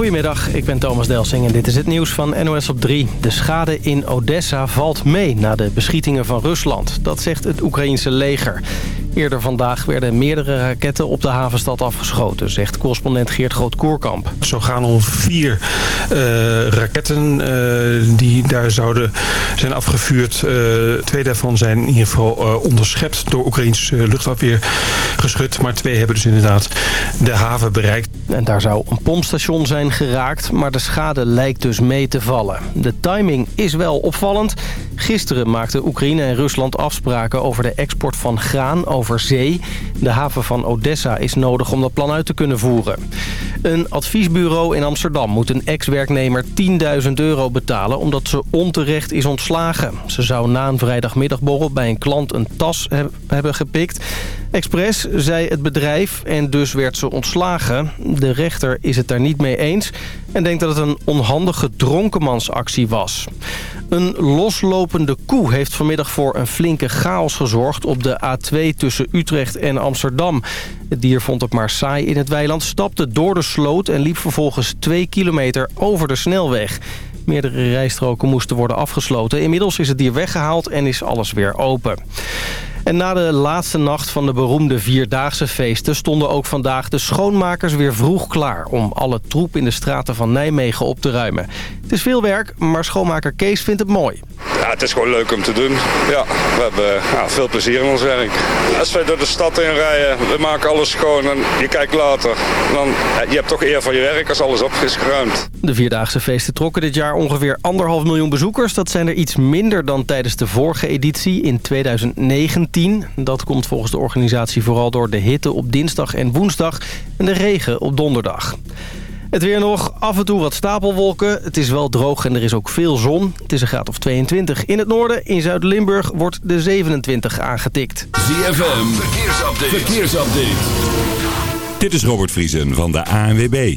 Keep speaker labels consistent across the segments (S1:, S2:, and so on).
S1: Goedemiddag, ik ben Thomas Delsing en dit is het nieuws van NOS op 3. De schade in Odessa valt mee na de beschietingen van Rusland. Dat zegt het Oekraïense leger. Eerder vandaag werden meerdere raketten op de havenstad afgeschoten... zegt correspondent Geert Groot-Koerkamp.
S2: Zo gaan al vier uh, raketten uh, die daar zouden zijn afgevuurd. Uh, twee daarvan zijn in ieder geval onderschept door Oekraïns luchtafweer geschud. Maar twee hebben dus inderdaad de haven bereikt.
S1: En daar zou een pompstation zijn geraakt, maar de schade lijkt dus mee te vallen. De timing is wel opvallend. Gisteren maakten Oekraïne en Rusland afspraken over de export van graan over zee. De haven van Odessa is nodig om dat plan uit te kunnen voeren. Een adviesbureau in Amsterdam moet een ex-werknemer 10.000 euro betalen... omdat ze onterecht is ontslagen. Ze zou na een vrijdagmiddagborrel bij een klant een tas hebben gepikt. Express zei het bedrijf en dus werd ze ontslagen. De rechter is het daar niet mee eens en denkt dat het een onhandige dronkenmansactie was. Een loslopende koe heeft vanmiddag voor een flinke chaos gezorgd op de A2 tussen Utrecht en Amsterdam. Het dier vond het maar saai in het weiland, stapte door de sloot en liep vervolgens twee kilometer over de snelweg. Meerdere rijstroken moesten worden afgesloten. Inmiddels is het dier weggehaald en is alles weer open. En na de laatste nacht van de beroemde Vierdaagse feesten... stonden ook vandaag de schoonmakers weer vroeg klaar... om alle troep in de straten van Nijmegen op te ruimen. Het is veel werk, maar schoonmaker Kees vindt het mooi.
S3: Ja, het is gewoon leuk om te doen. Ja, we hebben ja, veel plezier in ons werk. Als wij door de stad in rijden, we maken alles schoon en je kijkt later. Dan, je hebt toch eer van je werk als alles op is geruimd.
S1: De Vierdaagse feesten trokken dit jaar ongeveer anderhalf miljoen bezoekers. Dat zijn er iets minder dan tijdens de vorige editie in 2019. Dat komt volgens de organisatie vooral door de hitte op dinsdag en woensdag en de regen op donderdag. Het weer nog, af en toe wat stapelwolken. Het is wel droog en er is ook veel zon. Het is een graad of 22 in het noorden. In Zuid-Limburg wordt de 27 aangetikt.
S4: ZFM, verkeersupdate. verkeersupdate. Dit is Robert Vriesen van de ANWB.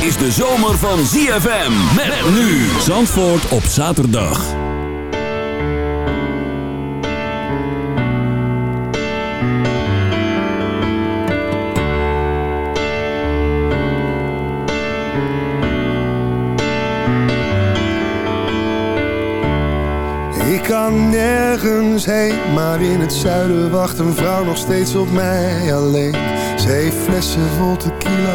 S4: is de zomer van ZFM. Met, nu Zandvoort op zaterdag.
S5: Ik kan nergens heen, maar in het zuiden wacht een vrouw nog steeds op mij alleen. Ze heeft flessen vol tequila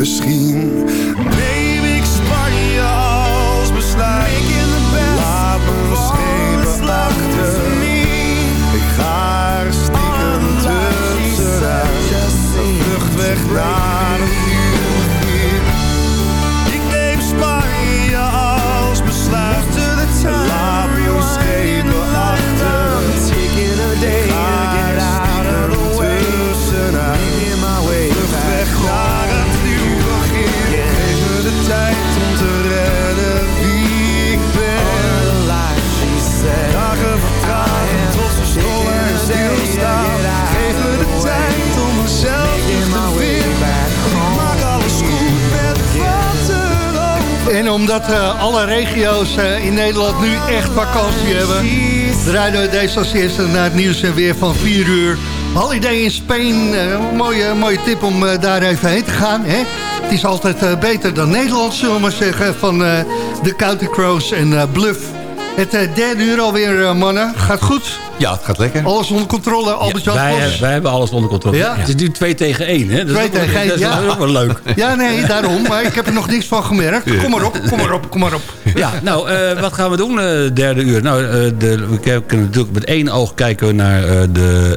S5: Misschien
S6: alle regio's eh, in Nederland nu echt vakantie hebben... draaien we deze als eerste naar het nieuws en weer van 4 uur. Holiday in Spain, eh, mooie, mooie tip om eh, daar even heen te gaan. Hè? Het is altijd eh, beter dan Nederland, zullen we maar zeggen... van eh, de County Crows en eh, Bluff. Het eh, derde uur alweer, eh, mannen. Gaat goed?
S7: Ja, het gaat lekker.
S6: Alles onder controle, Albert Jan
S8: wij, hebben- wij hebben alles onder controle.
S6: Ja.
S8: Het is nu 2 tegen 1, hè? Dat is
S6: Twee
S8: ook wel-
S6: tegen één,
S8: Dat is
S6: ja.
S8: ook wel leuk.
S6: Ja, nee, daarom. Maar ik heb er nog niks van gemerkt. Kom maar op, kom maar op, kom maar op.
S8: Ja, nou, eh, wat gaan we doen, eh derde uur? Nou, eh, de, we kunnen natuurlijk met één oog kijken naar de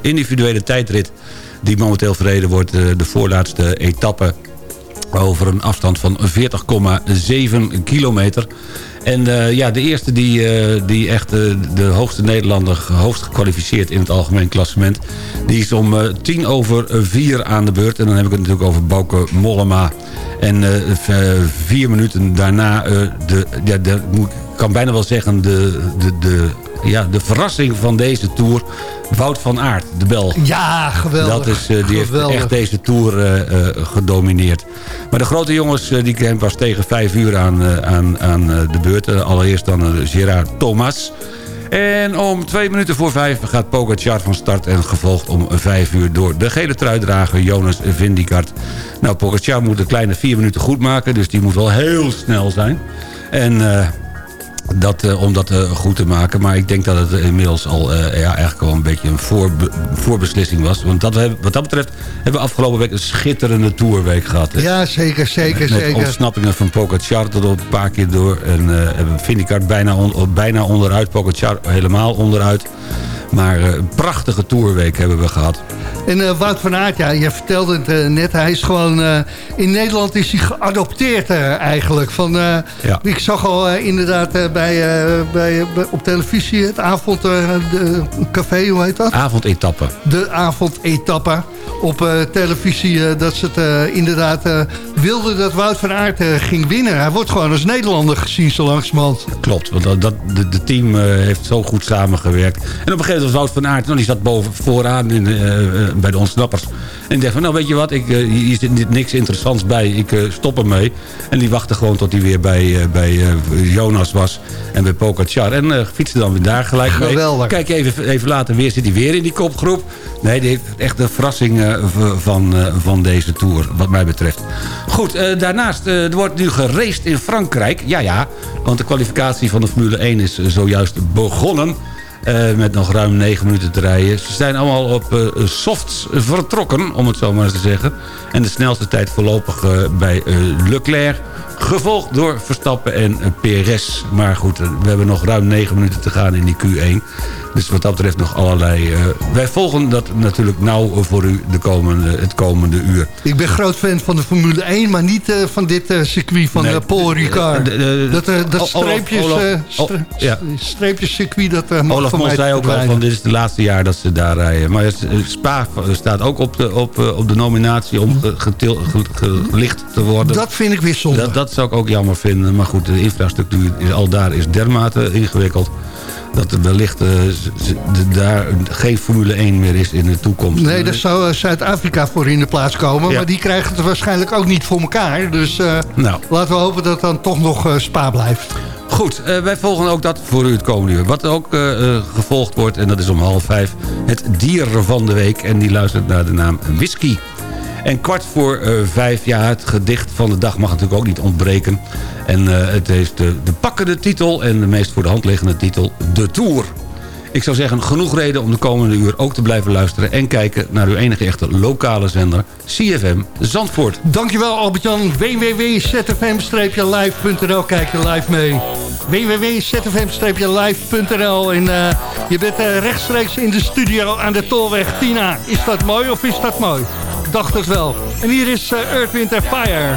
S8: individuele tijdrit... die momenteel verreden wordt, de voorlaatste etappe... over een afstand van 40,7 kilometer. En eh, ja, de eerste die, eh, die echt eh, de hoogste Nederlander... hoogst gekwalificeerd in het algemeen klassement... die is om tien over vier aan de beurt. En dan heb ik het natuurlijk over Bouke Mollema. En vier minuten daarna... de, ja, ik kan bijna wel zeggen... de, de, de, ja, de verrassing van deze Tour... Wout van Aert, de Belg.
S6: Ja, geweldig.
S8: Dat is, eh, die heeft echt deze Tour eh, gedomineerd. Maar de grote jongens, die kwamen pas tegen vijf uur aan, aan, aan de beurt. Allereerst dan Gerard Thomas. En om twee minuten voor vijf gaat Pogacar van start... en gevolgd om vijf uur door de gele truidrager Jonas Vindicart. Nou, Pogacar moet een kleine vier minuten goed maken... dus die moet wel heel snel zijn. En... eh, dat, eh, om dat eh, goed te maken. Maar ik denk dat het inmiddels al eh, ja, eigenlijk al een beetje een voorbe voorbeslissing was. Want dat, we wat dat betreft hebben we afgelopen week een schitterende tourweek gehad. hè.
S6: Ja, zeker, zeker,
S8: Met
S6: zeker.
S8: ontsnappingen van Pogacar tot op een paar keer door. En eh hebben Vindicart bijna, on- bijna onderuit. Pogacar helemaal onderuit. Maar eh, een prachtige tourweek hebben we gehad.
S6: En eh, Wout van Aert, ja, je vertelde het eh, net, hij is gewoon... in Nederland is hij geadopteerd eigenlijk. Van,
S8: Ja.
S6: Ik zag al inderdaad bij, bij, op televisie het avond... eh, de, café, hoe heet dat?
S8: Avondetappe.
S6: De avondetappe op televisie... dat ze het inderdaad wilden dat Wout van Aert ging winnen. Hij wordt gewoon als Nederlander gezien zo langzamerhand.
S8: Klopt, want dat, dat, de, de team heeft zo goed samengewerkt. En op een gegeven moment was Wout van Aert... Nou, die zat boven, vooraan in, eh, eh, bij de ontsnappers. En die dacht van, nou weet je wat, ik, eh, hier zit ni- niks interessants bij. Ik eh, stop ermee. En die wachtte gewoon tot hij weer bij, bij Jonas was. En bij Pogacar. En fietste dan weer daar gelijk mee.
S6: Geweldig.
S8: Kijk even, even later weer zit hij weer in die kopgroep. Nee, die heeft echt de verrassing van, van deze Tour, wat mij betreft. Goed, daarnaast, er wordt nu geraced in Frankrijk. Ja, ja, want de kwalificatie van de Formule 1 is zojuist begonnen. Eh, met nog ruim 9 minuten te rijden. Ze zijn allemaal op eh, softs vertrokken, om het zo maar te zeggen. En de snelste tijd voorlopig eh, bij Leclerc. Gevolgd door Verstappen en eh, PRS. Maar goed, eh, we hebben nog ruim 9 minuten te gaan in die Q1. Dus wat dat betreft nog allerlei... eh, wij volgen dat natuurlijk nauw voor u de komende, het komende uur.
S6: Ik ben groot fan van de Formule 1, maar niet van dit circuit van
S8: Nee,
S6: Paul Ricard. dat streepjes, streepjescircuit, dat mag
S8: Olaf
S6: van
S8: Mol zei ook al van dit is het laatste jaar dat ze daar rijden. Maar Spa staat ook op de, op, op de nominatie om gelicht te worden.
S6: Dat vind ik weer zonde.
S8: Dat, dat zou ik ook jammer vinden. Maar goed, de infrastructuur is al daar is dermate ingewikkeld. dat er wellicht uh, daar geen Formule 1 meer is in de toekomst.
S9: Nee, daar zou Zuid-Afrika voor in de plaats komen. Maar die krijgen het waarschijnlijk ook niet voor elkaar. Dus nou. laten we hopen dat het dan toch nog spa blijft.
S8: Goed, wij volgen ook dat voor u het komende uur. Wat ook gevolgd wordt, en dat is om half vijf... het dier van de week. En die luistert naar de naam Whisky. En kwart voor uh, vijf, ja, het gedicht van de dag mag natuurlijk ook niet ontbreken. En het heeft de, de pakkende titel en de meest voor de hand liggende titel... De Tour. Ik zou zeggen, genoeg reden om de komende uur ook te blijven luisteren... en kijken naar uw enige echte lokale zender, CFM Zandvoort.
S9: Dankjewel Albert-Jan. www.zfm-live.nl Kijk je live mee. www.zfm-live.nl En uh, je bent rechtstreeks in de studio aan de Tolweg. Tina, is dat mooi of is dat mooi? Dacht het wel. En hier is uh, Earth, Wind Fire.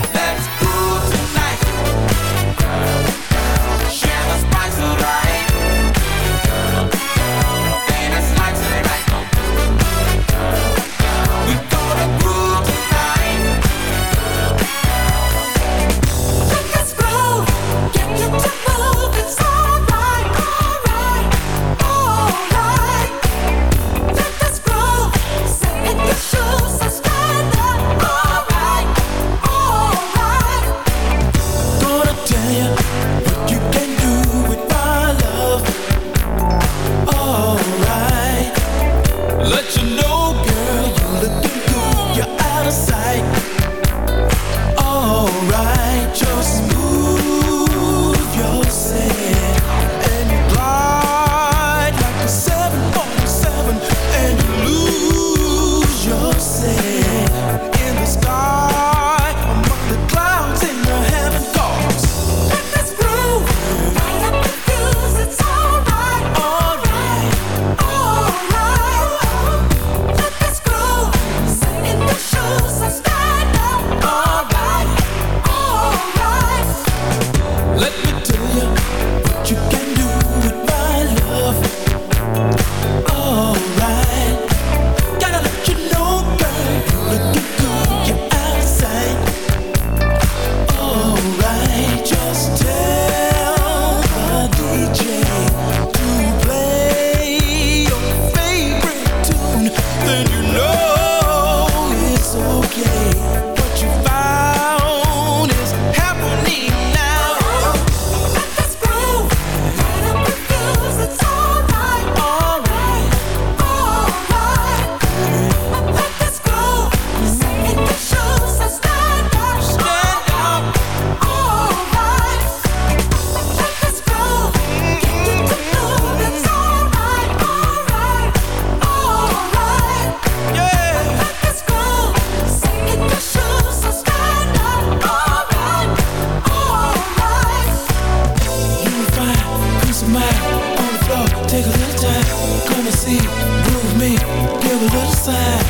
S9: Take a little time, come and see, prove me, give a little sign.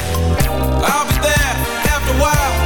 S9: I'll be there after a while.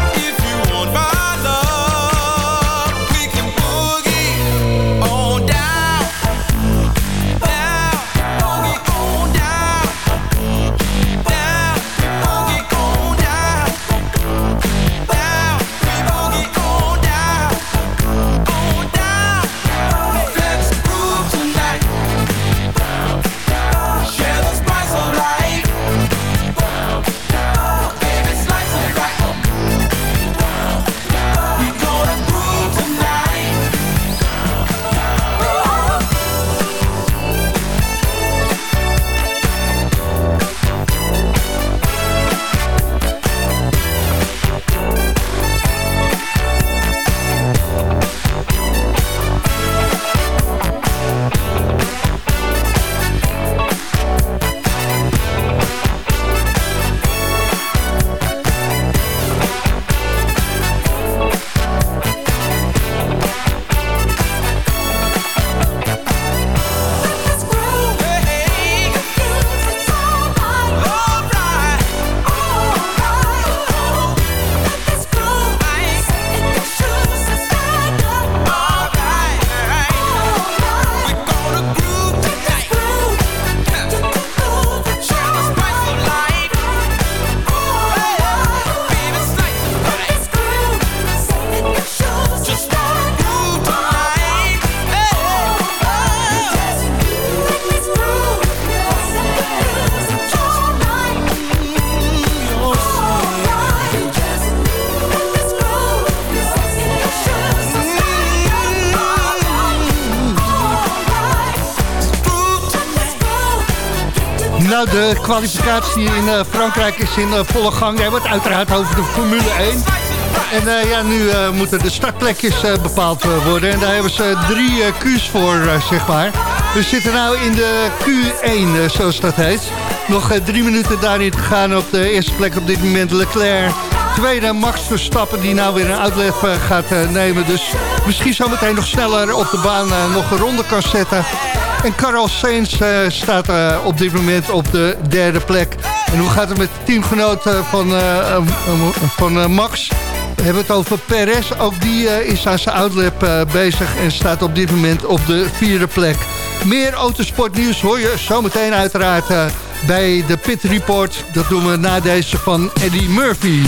S6: Nou, de kwalificatie in uh, Frankrijk is in uh, volle gang. We hebben het uiteraard over de Formule 1. En uh, ja, nu moeten de startplekjes bepaald worden. En daar hebben ze drie Q's voor, zeg maar. We zitten nu in de Q1, zoals dat heet. Nog drie minuten daarin te gaan op de eerste plek op dit moment Leclerc. Tweede Max Verstappen die nou weer een outlet gaat nemen. Dus misschien zometeen nog sneller op de baan nog een ronde kan zetten. En Carlos Sainz staat op dit moment op de derde plek. En hoe gaat het met de teamgenoot uh, van, van Max? We hebben het over Perez. Ook die is aan zijn outlap bezig en staat op dit moment op de vierde plek. Meer autosportnieuws hoor je zometeen uiteraard bij de Pit Report. Dat doen we na deze van Eddie Murphy.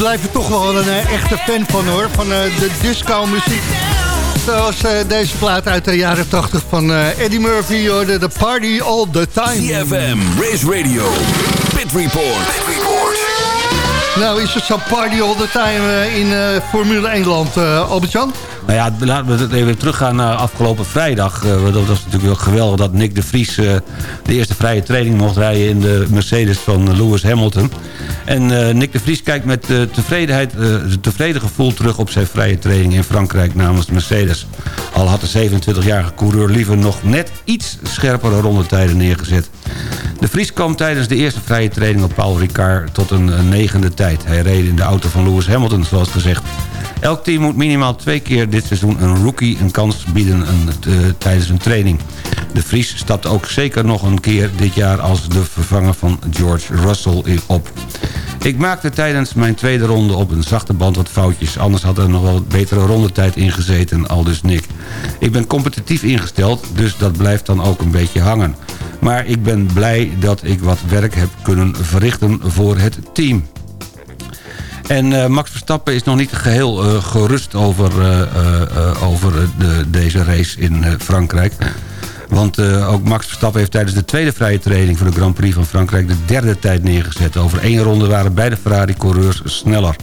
S6: Blijf er toch wel een uh, echte fan van hoor. Van uh, de disco muziek. Zoals uh, deze plaat uit de jaren 80 van Eddie Murphy. Hoorde The Party All The Time.
S10: CFM, Race Radio, Pit Report. Pit Report.
S6: Nou, is het zo party all the time in Formule 1 land, Albert-Jan?
S8: Nou ja, laten we even teruggaan naar afgelopen vrijdag. dat was natuurlijk wel geweldig dat Nick de Vries de eerste vrije training mocht rijden in de Mercedes van Lewis Hamilton. En uh, Nick de Vries kijkt met uh, tevredenheid, uh, tevreden gevoel terug op zijn vrije training in Frankrijk namens Mercedes. Al had de 27-jarige coureur liever nog net iets scherpere rondetijden neergezet. De Vries kwam tijdens de eerste vrije training op Paul Ricard tot een eh, negende tijd. Hij reed in de auto van Lewis Hamilton, zoals gezegd. Elk team moet minimaal twee keer dit seizoen een rookie een kans bieden tijdens een training. De Vries stapt ook zeker nog een keer dit jaar als de vervanger van George Russell op. Ik maakte tijdens mijn tweede ronde op een zachte band wat foutjes. Anders had er nog wel betere rondetijd ingezeten, al dus Nick. Ik ben competitief ingesteld, dus dat blijft dan ook een beetje hangen. Maar ik ben blij dat ik wat werk heb kunnen verrichten voor het team. En uh, Max Verstappen is nog niet geheel uh, gerust over, uh, over de, deze race in Frankrijk. Want uh, ook Max Verstappen heeft tijdens de tweede vrije training... voor de Grand Prix van Frankrijk de derde tijd neergezet. Over één ronde waren beide Ferrari-coureurs sneller.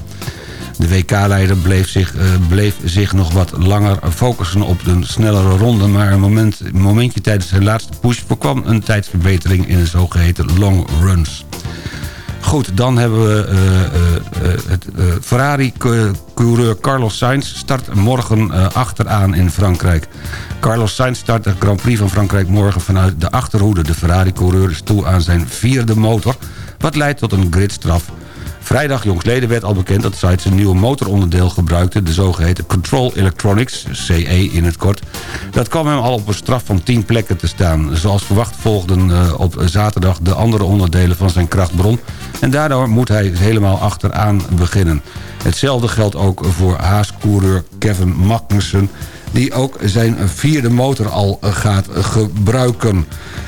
S8: De WK-leider bleef, zich, uh, bleef zich nog wat langer focussen op de snellere ronde... maar een momentje tijdens zijn laatste push voorkwam een tijdsverbetering in de zogeheten long runs. Goed, dan hebben we uh, uh, het Ferrari-coureur Carlos Sainz... start morgen achteraan in Frankrijk. Carlos Sainz start de Grand Prix van Frankrijk morgen vanuit de achterhoede. De Ferrari-coureur is toe aan zijn vierde motor... wat leidt tot een gridstraf. Vrijdag jongsleden werd al bekend dat Sainz een nieuwe motoronderdeel gebruikte... de zogeheten Control Electronics, CE in het kort. Dat kwam hem al op een straf van 10 plekken te staan. Zoals verwacht volgden uh, op zaterdag de andere onderdelen van zijn krachtbron... en daardoor moet hij helemaal achteraan beginnen. Hetzelfde geldt ook voor Haas-coureur Kevin Magnussen die ook zijn vierde motor al gaat gebruiken.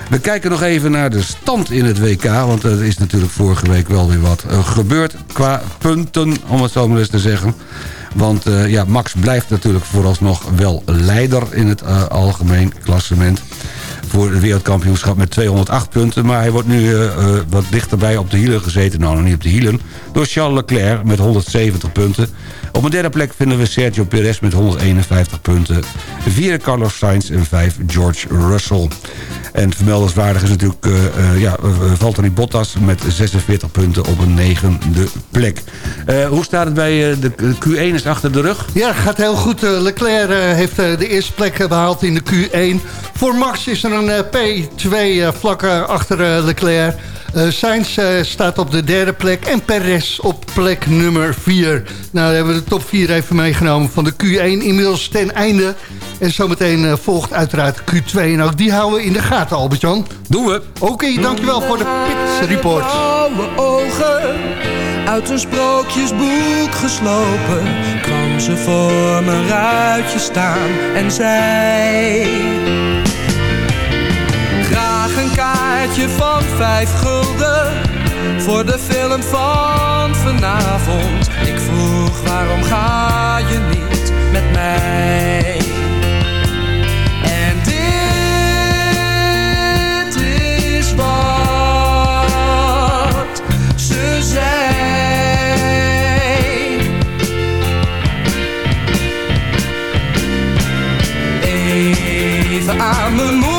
S8: We kijken nog even naar de stand in het WK... want er is natuurlijk vorige week wel weer wat gebeurd qua punten, om het zo maar eens te zeggen. Want uh, ja, Max blijft natuurlijk vooralsnog wel leider in het uh, algemeen klassement voor het wereldkampioenschap met 208 punten. Maar hij wordt nu uh, wat dichterbij op de hielen gezeten. Nou, nog niet op de hielen. Door Charles Leclerc met 170 punten. Op een derde plek vinden we Sergio Perez met 151 punten. Vierde Carlos Sainz en vijf George Russell. En vermeldenswaardig is natuurlijk uh, ja, Valtteri Bottas met 46 punten op een negende plek. Hoe staat het bij de Q1 is achter de rug?
S6: Ja, gaat heel goed. Leclerc heeft de eerste plek behaald in de Q1. Voor Max is er een P2 vlak achter Leclerc. Uh, Sainz uh, staat op de derde plek en Perez op plek nummer 4. Nou, hebben we de top 4 even meegenomen van de Q1 inmiddels ten einde. En zometeen uh, volgt uiteraard Q2 en ook die houden we in de gaten, Albert-Jan.
S8: Doen we.
S6: Oké, okay, dankjewel voor de Pit Report.
S11: ogen, uit een sprookjesboek geslopen, kwam ze voor mijn ruitje staan en zei kaartje van vijf gulden Voor de film van vanavond. Ik vroeg waarom ga je niet met mij? En dit is wat ze zei. Even aan mijn moeder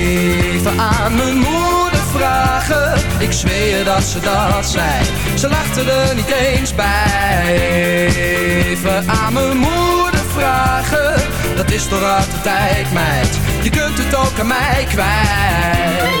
S11: aan mijn moeder vragen. Ik zweer dat ze dat zei. Ze lachten er niet eens bij. Even aan mijn moeder vragen. Dat is toch uit de tijd meid. Je kunt het ook aan mij kwijt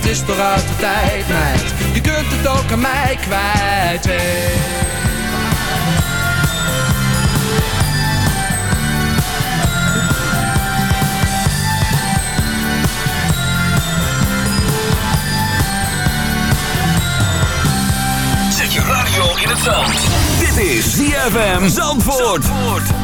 S11: dat is toch uit de tijd, meid. Je kunt het ook aan mij kwijt.
S10: Zet je radio in het zand. Dit is ZFM Zandvoort.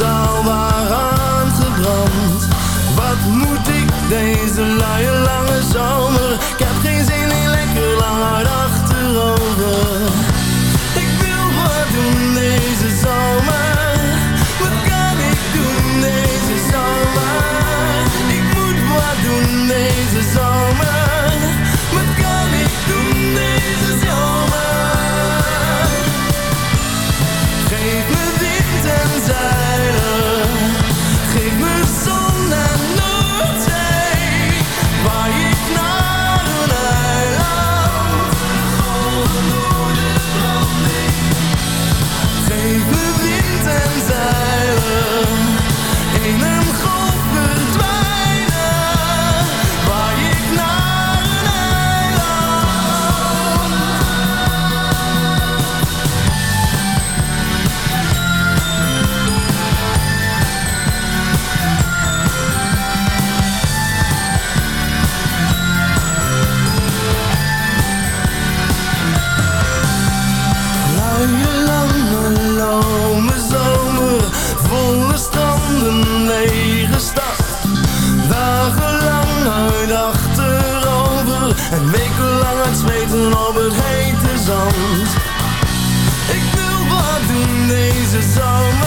S5: Onbetaalbaar aangebrand. Wat moet ik deze luie doen deze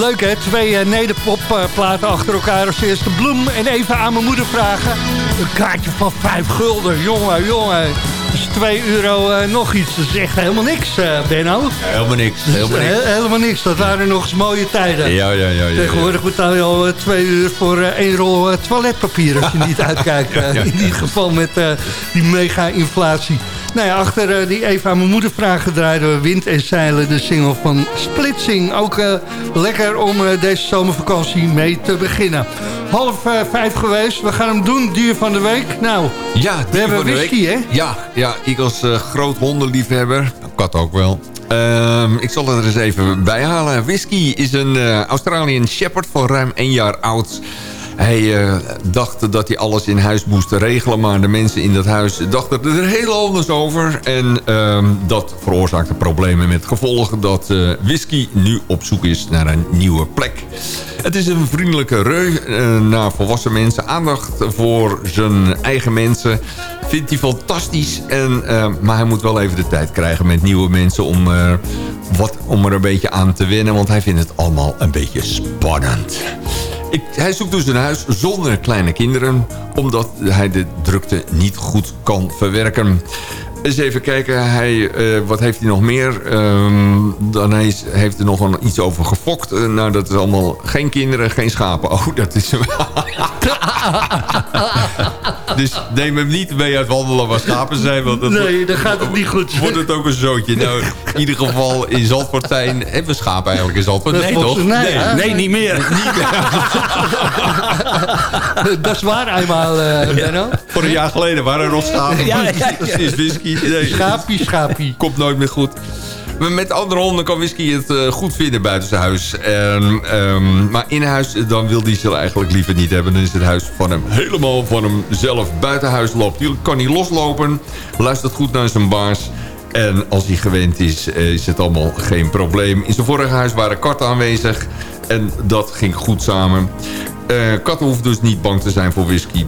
S6: Leuk hè, twee uh, nederpopplaten achter elkaar als eerste Bloem en even aan mijn moeder vragen. Een kaartje van vijf gulden, jongen, jongen. 2 euro uh, nog iets. Dat is echt helemaal niks, uh, Benno.
S7: helemaal niks. Helemaal niks.
S6: He helemaal niks. Dat waren nog eens mooie tijden.
S7: Ja, ja, ja. ja
S6: Tegenwoordig betaal je al 2 uur voor één rol toiletpapier... als je niet uitkijkt. in ieder geval met die mega-inflatie. Nou ja, achter die Eva mijn moeder vragen draaiden we Wind en Zeilen... de single van Splitsing. Ook lekker om deze zomervakantie mee te beginnen. Half vijf geweest. We gaan hem doen, dier van de week. Nou,
S7: ja,
S6: we hebben whisky, hè?
S7: Ja, ja, ik als uh, groot hondenliefhebber, kat ook wel... Uh, ik zal het er eens even bij halen. Whisky is een uh, Australian Shepherd van ruim één jaar oud. Hij uh, dacht dat hij alles in huis moest regelen... maar de mensen in dat huis dachten er heel anders over. En uh, dat veroorzaakte problemen met gevolgen... dat uh, whisky nu op zoek is naar een nieuwe plek. Het is een vriendelijke reu naar volwassen mensen. Aandacht voor zijn eigen mensen vindt hij fantastisch. En, maar hij moet wel even de tijd krijgen met nieuwe mensen... om, wat, om er een beetje aan te wennen. Want hij vindt het allemaal een beetje spannend. Ik, hij zoekt dus een huis zonder kleine kinderen... omdat hij de drukte niet goed kan verwerken. Eens even kijken, hij, uh, wat heeft hij nog meer? Um, dan heeft, heeft hij nog een, iets over gefokt. Uh, nou, dat is allemaal geen kinderen, geen schapen. Oh, dat is... dus neem hem niet mee uit wandelen waar schapen zijn. Want dat
S6: nee, dan gaat het niet goed.
S7: Wordt het ook een zootje. Nou, in ieder geval in Zandvoort zijn... Hebben we schapen eigenlijk in Zandvoort?
S8: Nee, toch? Nee, nee, nee, niet meer. niet meer.
S6: dat is waar eenmaal, uh, Benno.
S7: Voor een jaar geleden waren er nog schapen. Ja, ja, ja. Dat is whisky. Nee.
S6: Schapie, schapie.
S7: Komt nooit meer goed. Met andere honden kan Whisky het uh, goed vinden buiten zijn huis. Um, um, maar in huis, dan wil hij ze eigenlijk liever niet hebben. Dan is het huis van hem helemaal van hemzelf. Buiten huis loopt hij, kan hij loslopen. Luistert goed naar zijn baas. En als hij gewend is, is het allemaal geen probleem. In zijn vorige huis waren katten aanwezig. En dat ging goed samen. Uh, katten hoeven dus niet bang te zijn voor whisky.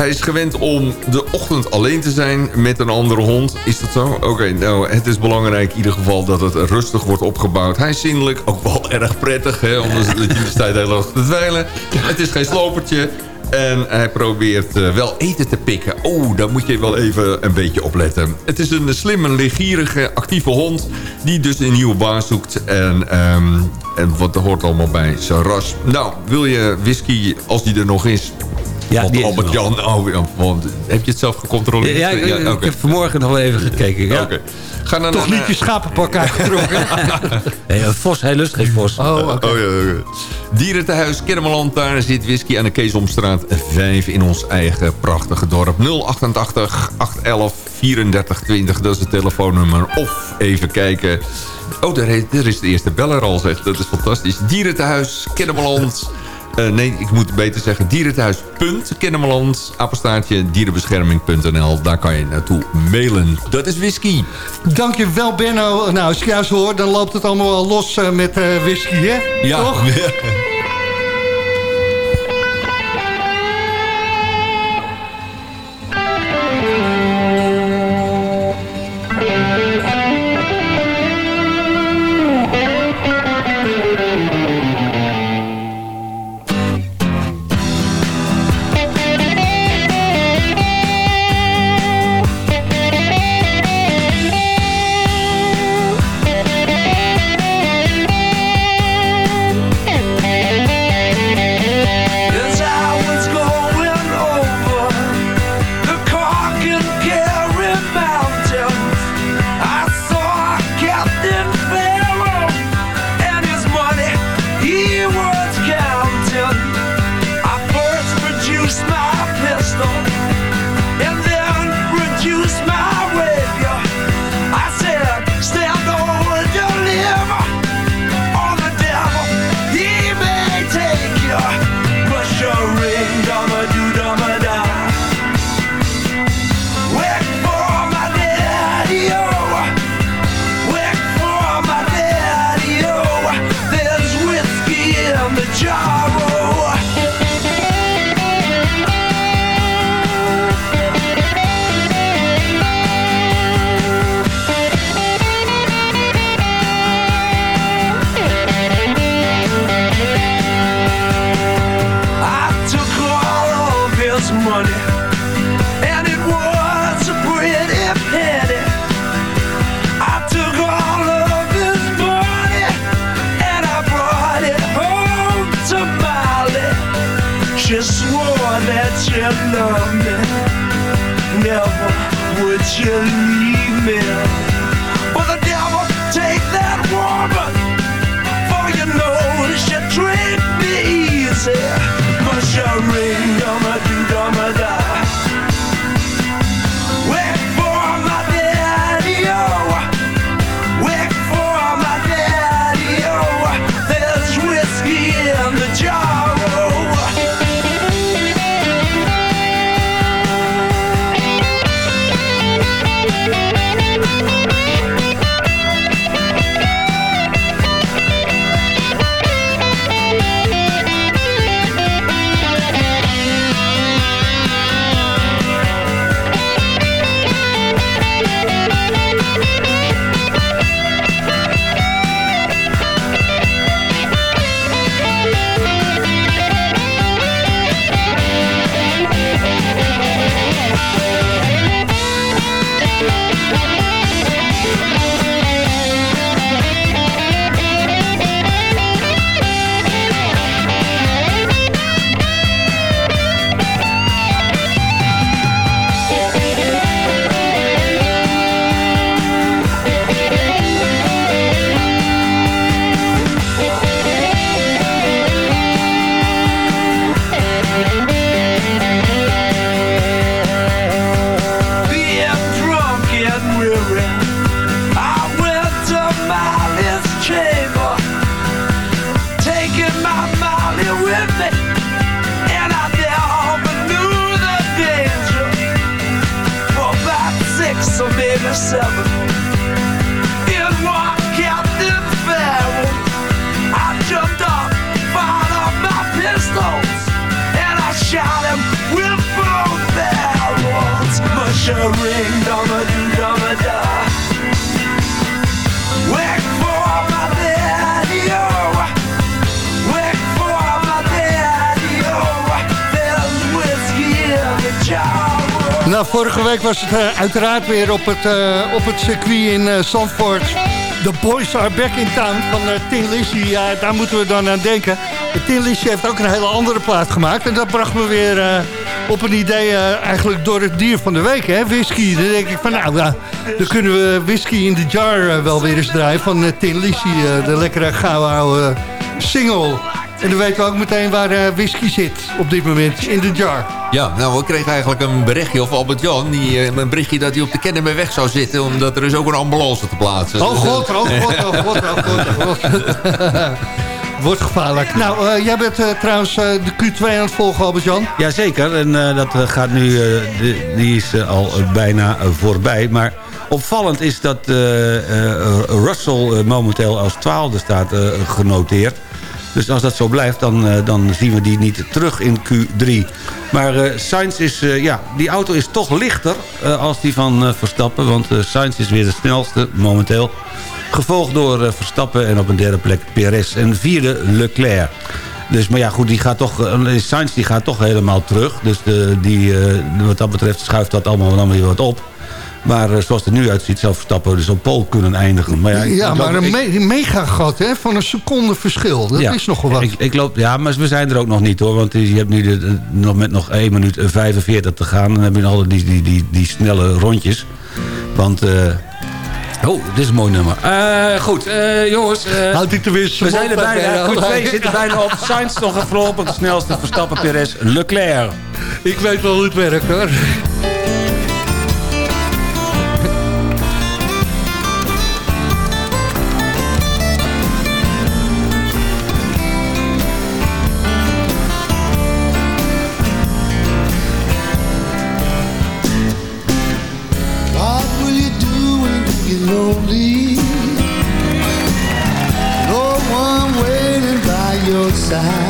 S7: Hij is gewend om de ochtend alleen te zijn met een andere hond. Is dat zo? Oké, nou, het is belangrijk in ieder geval dat het rustig wordt opgebouwd. Hij is zindelijk, ook wel erg prettig, hè, omdat je de tijd heel erg te dweilen. Het is geen slopertje. En hij probeert uh, wel eten te pikken. Oh, daar moet je wel even een beetje op letten. Het is een slimme, legierige, actieve hond... die dus een nieuwe baas zoekt. En, um, en wat hoort allemaal bij zijn ras. Nou, wil je whisky, als die er nog is...
S8: Ja,
S7: want Albert Jan, oh, want, heb je het zelf gecontroleerd?
S8: Ja, ja, ja okay. ik heb vanmorgen nog wel even gekeken. Ja.
S7: Okay. Ga dan
S6: Toch niet je schapenpak uitgetrokken?
S8: nee, een vos, hij lust geen vos.
S7: Oh, okay. oh ja, okay. Dierentehuis Kennemerland, daar zit whisky aan de Keesomstraat 5 in ons eigen prachtige dorp. 088 811 3420, dat is het telefoonnummer. Of even kijken... Oh, daar, is de eerste beller al, zegt. Dat is fantastisch. Dierentehuis Kennemerland... Uh, nee, ik moet beter zeggen dierenthuis.kennemerland, apenstaartje dierenbescherming.nl. Daar kan je naartoe mailen. Dat is whisky.
S6: Dankjewel Benno. Nou, als ik jou zo hoor, dan loopt het allemaal wel los uh, met uh, whisky, hè?
S7: Ja.
S6: Toch? uiteraard weer op het, eh, op het circuit in Zandvoort. The Boys Are Back in Town van eh, Tin. Ja, daar moeten we dan aan denken. De Tin Lizzy heeft ook een hele andere plaat gemaakt. En dat bracht me weer op een idee eigenlijk door het dier van de week, hè, whisky. Dan denk ik van, nou, dan kunnen we whisky in the jar wel weer eens draaien van Tin eh, de lekkere gouden oude single. En dan weten we ook meteen waar eh, whisky zit op dit moment, in de jar.
S7: Ja, nou, we kregen eigenlijk een berichtje of Albert-Jan... Die, eh, een berichtje dat hij op de Kennemerweg zou zitten... omdat er is ook een ambulance te plaatsen.
S6: Oh god, oh god, oh god, oh god, oh god. Wordt gevaarlijk. Nou, eh, jij bent eh, trouwens de Q2 aan het volgen, Albert-Jan.
S8: Jazeker, en eh, dat gaat nu, eh, de- die is al bijna voorbij. Maar opvallend is dat eh, eh, Russell momenteel als twaalfde staat genoteerd. Dus als dat zo blijft, dan, eh, dan zien we die niet terug in Q3. Maar eh Sainz is, eh, ja, die auto is toch lichter eh, als die van Verstappen. Want Sainz is weer de snelste momenteel. Gevolgd door Verstappen en op een derde plek Perez. En vierde Leclerc. Dus, maar ja, goed, die gaat toch, Sainz die gaat toch helemaal terug. Dus de, die, wat dat betreft schuift dat allemaal dan weer wat op. Maar eh, zoals het er nu uitziet, zou Verstappen dus op pol kunnen eindigen. Maar ja,
S6: maar
S8: loop-
S6: een
S8: ik-
S6: me mega gat hè, van een seconde verschil. Dat
S8: ja,
S6: is nogal wat.
S8: Ik, ik loop, ja, maar we zijn er ook nog niet hoor. Want je hebt nu de, de- nog met nog 1 minuut en 45 te gaan. Dan heb je altijd die, die, die, die snelle rondjes. Want... eh, Oh, dit is een mooi nummer. Eh, goed, eh, jongens. eh,
S6: Houdt er weer
S8: we
S6: zijn
S8: er bijna.
S6: bij,
S8: Q2 zit er bijna op. Sainz nog een voorlopig de snelste. Verstappen, Perez, Leclerc.
S6: Ik weet wel hoe het werkt hoor.
S12: Side.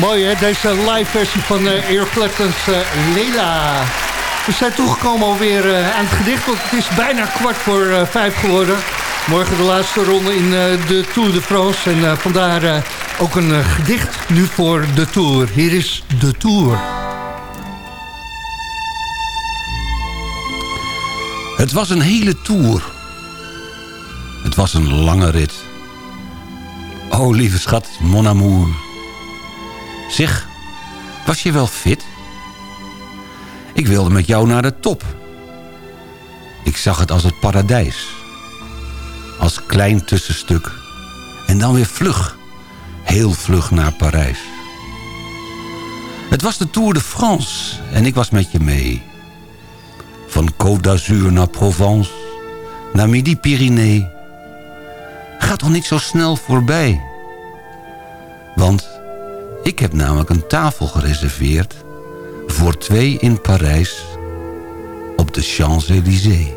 S6: Mooi hè, deze live versie van uh, Eric Clapton's eh, Leila. We zijn toegekomen alweer eh, aan het gedicht, want het is bijna kwart voor eh, vijf geworden. Morgen de laatste ronde in eh, de Tour de France. En eh, vandaar eh, ook een eh, gedicht nu voor de Tour. Hier is de Tour.
S8: Het was een hele tour. Het was een lange rit. Oh, lieve schat, mon amour. Zeg, was je wel fit? Ik wilde met jou naar de top. Ik zag het als het paradijs. Als klein tussenstuk. En dan weer vlug. Heel vlug naar Parijs. Het was de Tour de France en ik was met je mee. Van Côte d'Azur naar Provence, naar Midi-Pyrénées. Ga toch niet zo snel voorbij. Want ik heb namelijk een tafel gereserveerd... voor twee in Parijs op de Champs-Élysées.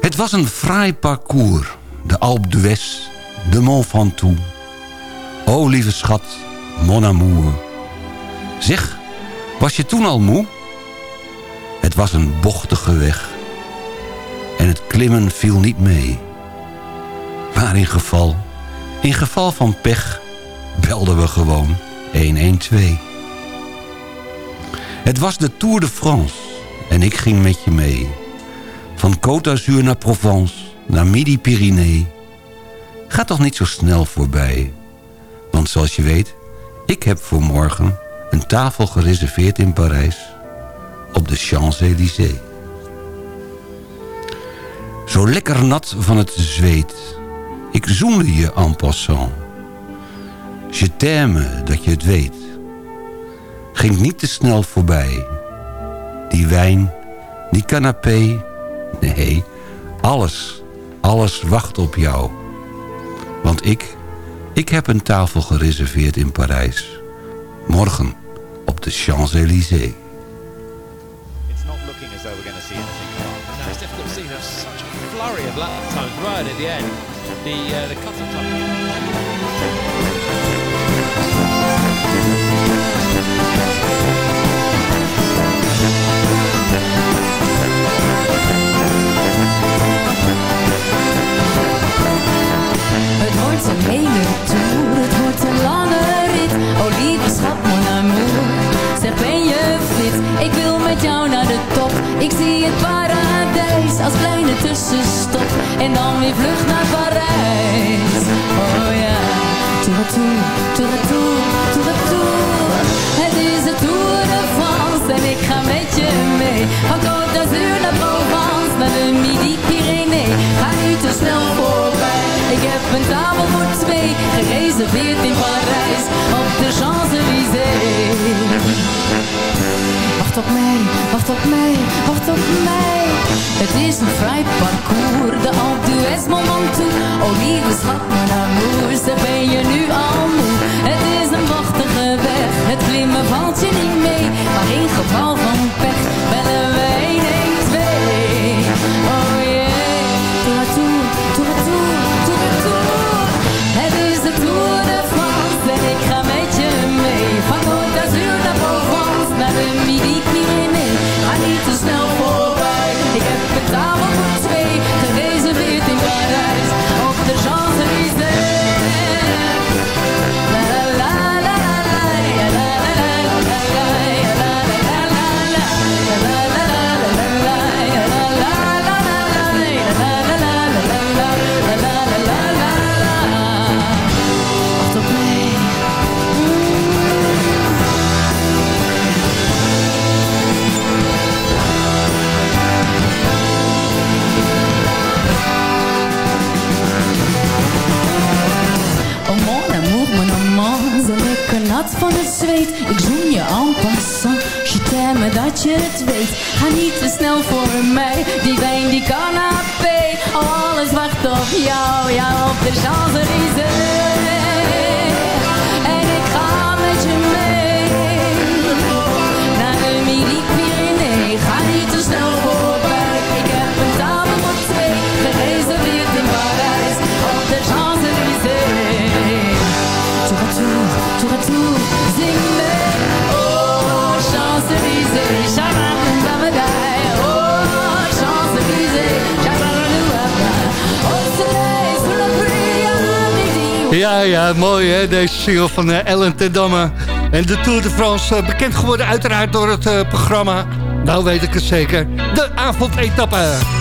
S8: Het was een fraai parcours. De Alpe d'Huez, de Mont Ventoux. O, lieve schat, mon amour. Zeg, was je toen al moe? Het was een bochtige weg. En het klimmen viel niet mee. Maar in geval, in geval van pech, belden we gewoon 112. Het was de Tour de France en ik ging met je mee. Van Côte d'Azur naar Provence, naar Midi-Pyrénées. Ga toch niet zo snel voorbij. Want zoals je weet, ik heb voor morgen een tafel gereserveerd in Parijs op de Champs-Élysées. Zo lekker nat van het zweet. Ik zoende je en passant. Je t'aime dat je het weet. Ging niet te snel voorbij. Die wijn, die canapé. Nee, alles, alles wacht op jou. Want ik, ik heb een tafel gereserveerd in Parijs. Morgen op de Champs-Élysées.
S13: Right at the end. The uh, the.
S14: Het wordt een hele tour, het wordt een lange rit. Oh lieve schat, mon amour, zeg ben je fit? Ik wil met jou naar de top, ik zie het paradijs als kleine tussenstop. En dan weer vlug naar Parijs. Oh ja, à tour, tour à tour. Het is de Tour de France en ik ga met je mee. Van Côte d'Azur naar Provence, naar de Midi-Pyrénées. Ga niet te snel voorbij. Ik heb een tafel voor twee, gereserveerd in Parijs, op de Champs-Élysées. Op mij, wacht op mij, wacht op mij. Het is een vrij parcours, de Alpe Mont Ventoux. Oh lieve schat, mijn amour, zeg ben je nu al moe? Het is een wachtige weg, het klimmen valt je niet mee. Maar in geval van pech, bellen we 112. Oh yeah, Champs-Élysées. Ja,
S6: ja, mooi hè, deze single van eh, Ellen ten Damme. En de Tour de France, eh, bekend geworden uiteraard door het eh, programma. Nou weet ik het zeker. De avondetappe.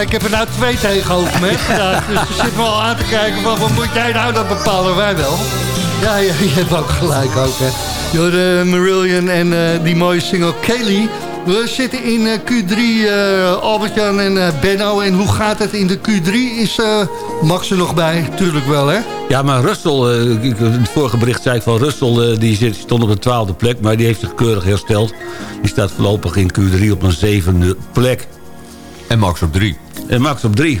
S6: Ik heb er nou twee tegenover me. Dus er zit me al aan te kijken wat moet jij nou dat bepalen? Wij wel. Ja, je hebt ook gelijk ook, hè. Jorde Marillion en eh, die mooie single Kelly. We zitten in eh, Q3, eh, Albert-Jan en eh, Benno. En hoe gaat het in de Q3? Is eh, Max er nog bij? Tuurlijk wel, hè?
S8: Ja, maar Russell, eh, in het vorige bericht zei ik van... Russell eh, die stond op de twaalfde plek, maar die heeft zich keurig hersteld. Die staat voorlopig in Q3 op een zevende plek.
S7: En Max op drie.
S8: En Max op drie.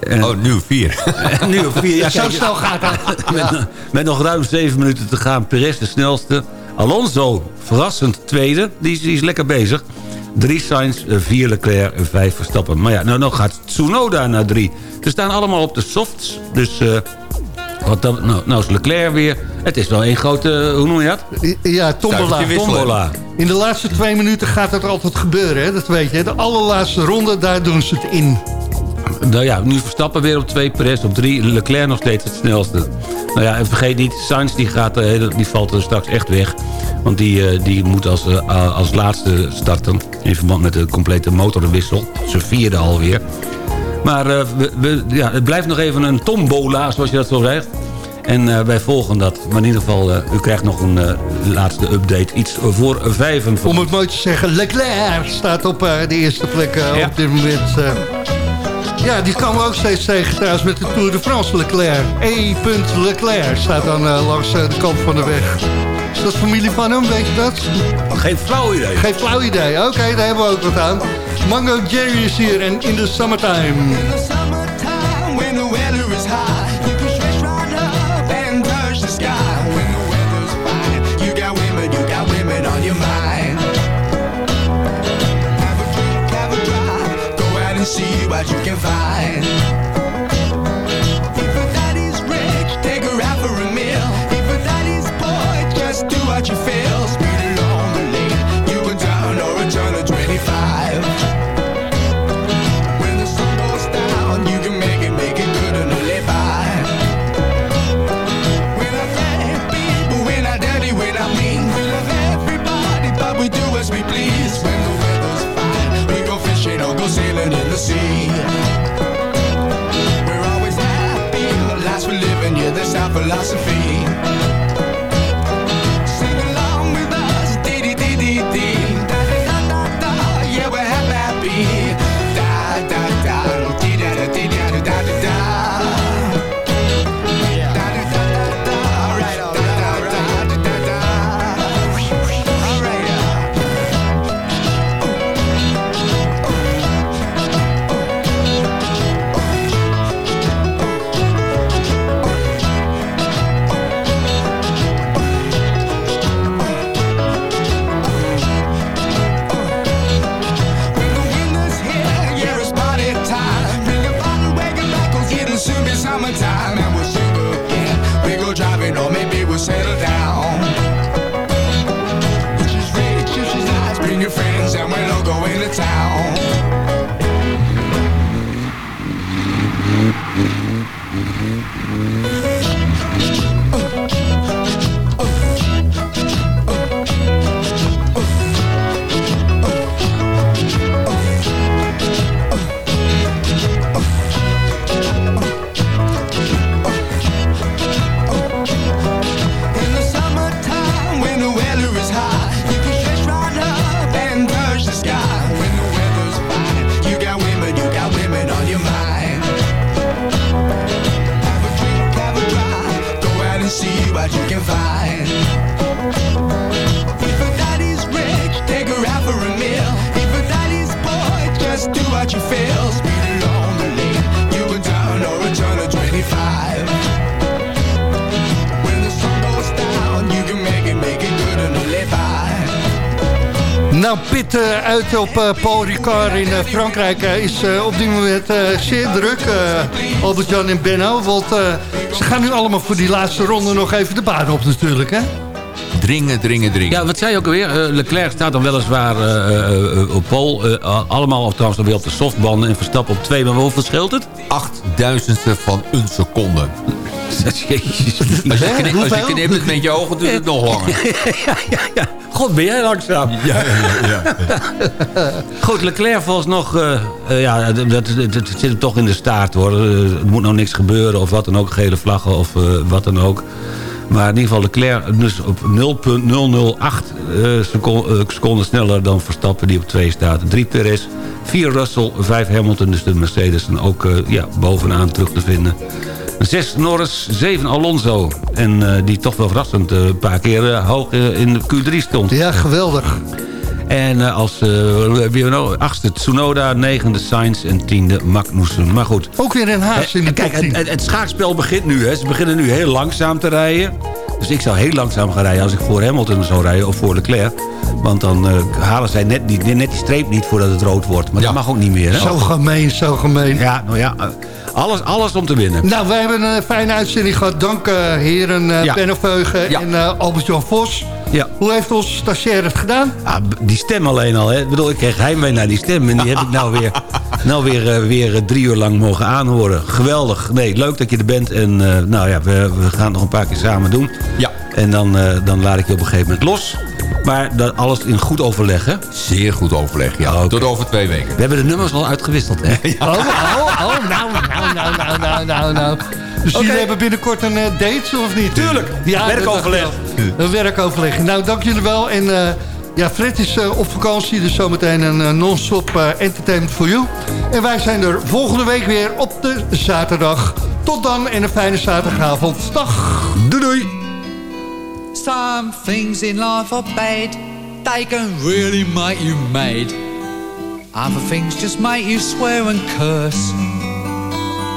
S8: En,
S7: Oh, nu op vier.
S8: en nu op vier. Ja,
S6: Zo
S8: kijk,
S6: snel gaat dat.
S8: met, met nog ruim zeven minuten te gaan. Perez de snelste. Alonso, verrassend tweede. Die is, die is lekker bezig. Drie Sainz, eh, vier Leclerc en vijf Verstappen. Maar ja, nou, nou gaat Tsunoda naar drie. Ze staan allemaal op de softs. Dus eh, wat dan, nou, nou is Leclerc weer. Het is wel een grote, eh, hoe noem je dat?
S6: Ja, tombola.
S8: Tombola.
S6: In de laatste twee minuten gaat dat altijd gebeuren, hè? Dat weet je. De allerlaatste ronde, daar doen ze het in.
S8: Nou ja, nu Verstappen weer op twee, Perez op drie. Leclerc nog steeds het snelste. Nou ja, en vergeet niet, Sainz die, gaat, eh, die valt er straks echt weg. Want die, eh, die moet als, als laatste starten. In verband met de complete motorwissel. Zijn vierde alweer. Maar eh, we, we- ja, het blijft nog even een tombola, zoals je dat zo zegt. En eh, wij volgen dat. Maar in ieder geval, eh, u krijgt nog een laatste update. Iets voor vijven.
S6: Om het mooi te zeggen, Leclerc staat op de eerste plek
S8: Ja.
S6: op dit moment. ja, die komen we ook steeds tegen trouwens met de Tour de France Leclerc. E. Leclerc staat dan langs de kant van de weg. Is dat familie van hem, weet je dat?
S8: Geen flauw idee.
S6: Geen flauw idee. Oké, daar hebben we ook wat aan. Mango Jerry is hier en In the Summertime.
S15: In the summertime, just do
S6: Pit eh, uit op eh, Paul Ricard in eh, Frankrijk is op dit moment zeer druk. Albert-Jan en Benno. Want ze gaan nu allemaal voor die laatste ronde nog even de baan op natuurlijk, hè?
S7: Dringen, dringen, dringen.
S8: Ja, wat zei je ook alweer? Leclerc staat dan weliswaar op. Eh, allemaal of trouwens dan weer op de softbanden en Verstappen op twee. Maar hoeveel scheelt het?
S7: Achtduizendste van een seconde. Als je, knip, als je knipt met je ogen, doet het nog langer.
S8: ja, ja, ja. God, ben jij langzaam.
S7: Ja, ja, ja.
S8: Goed, Leclerc volgens nog... eh, eh, ja, dat, dat, dat- het zit hem toch in de staart, hoor. Eh, er moet nog niks gebeuren of wat dan ook. Gele vlaggen of eh, wat dan ook. Maar in ieder geval Leclerc dus op 0,008 eh, seconden, eh, seconden sneller dan Verstappen die op 2 staat. 3 Perez, 4 Russell, 5 Hamilton. Dus de Mercedes dan ook eh, ja, bovenaan terug te vinden. 6 Norris, 7 Alonso. En eh, die toch wel verrassend eh, een paar keer eh, hoog in de Q3 stond.
S6: Ja, geweldig.
S8: En als uh, achtste Tsunoda, negende Sainz en tiende Magnussen. Maar goed.
S6: Ook weer een haas in de
S8: Kijk,
S6: top 10.
S8: het, het, het schaakspel begint nu. Hè. Ze beginnen nu heel langzaam te rijden. Dus ik zou heel langzaam gaan rijden als ik voor Hamilton zou rijden of voor Leclerc. Want dan halen zij net die, net die streep niet voordat het rood wordt. Maar dat mag ook niet meer. Hè?
S6: Zo gemeen, zo gemeen.
S8: Ja, nou ja, alles, alles om te winnen.
S6: Nou, wij hebben een fijne uitzending gehad. Dank eh, heren uh,
S8: Ja. Ja.
S6: en eh, Albert-Jan Vos.
S8: Ja.
S6: Hoe heeft onze stagiair het gedaan?
S8: Ah, die stem alleen al, hè. Ik bedoel, ik kreeg heimwee naar die stem. En die heb ik nou weer, nou weer, eh, weer eh, drie uur lang mogen aanhoren. Geweldig. Nee, leuk dat je er bent. En eh, nou ja, we, we gaan het nog een paar keer samen doen.
S7: Ja.
S8: En dan, dan laat ik je op een gegeven moment los. Maar dat alles in goed overleg, hè?
S7: Zeer goed overleg, ja.
S8: Oké.
S7: Tot over twee weken.
S8: We hebben de nummers al uitgewisseld, hè?
S6: Oh, oh, oh, nou, nou, nou, nou, nou, nou, Dus jullie hebben binnenkort een eh, date, of niet?
S8: Tuurlijk.
S6: Ja,
S8: Werkoverleg.
S6: Een werkoverleg. Nou, dank jullie wel. En eh, ja, Fred is eh, op vakantie, dus zometeen een non-stop eh, entertainment for you. En wij zijn er volgende week weer op de zaterdag. Tot dan en een fijne zaterdagavond. Dag.
S8: Doei doei.
S16: Some things in life are bad. They can really make you mad. Other things just make you swear and curse.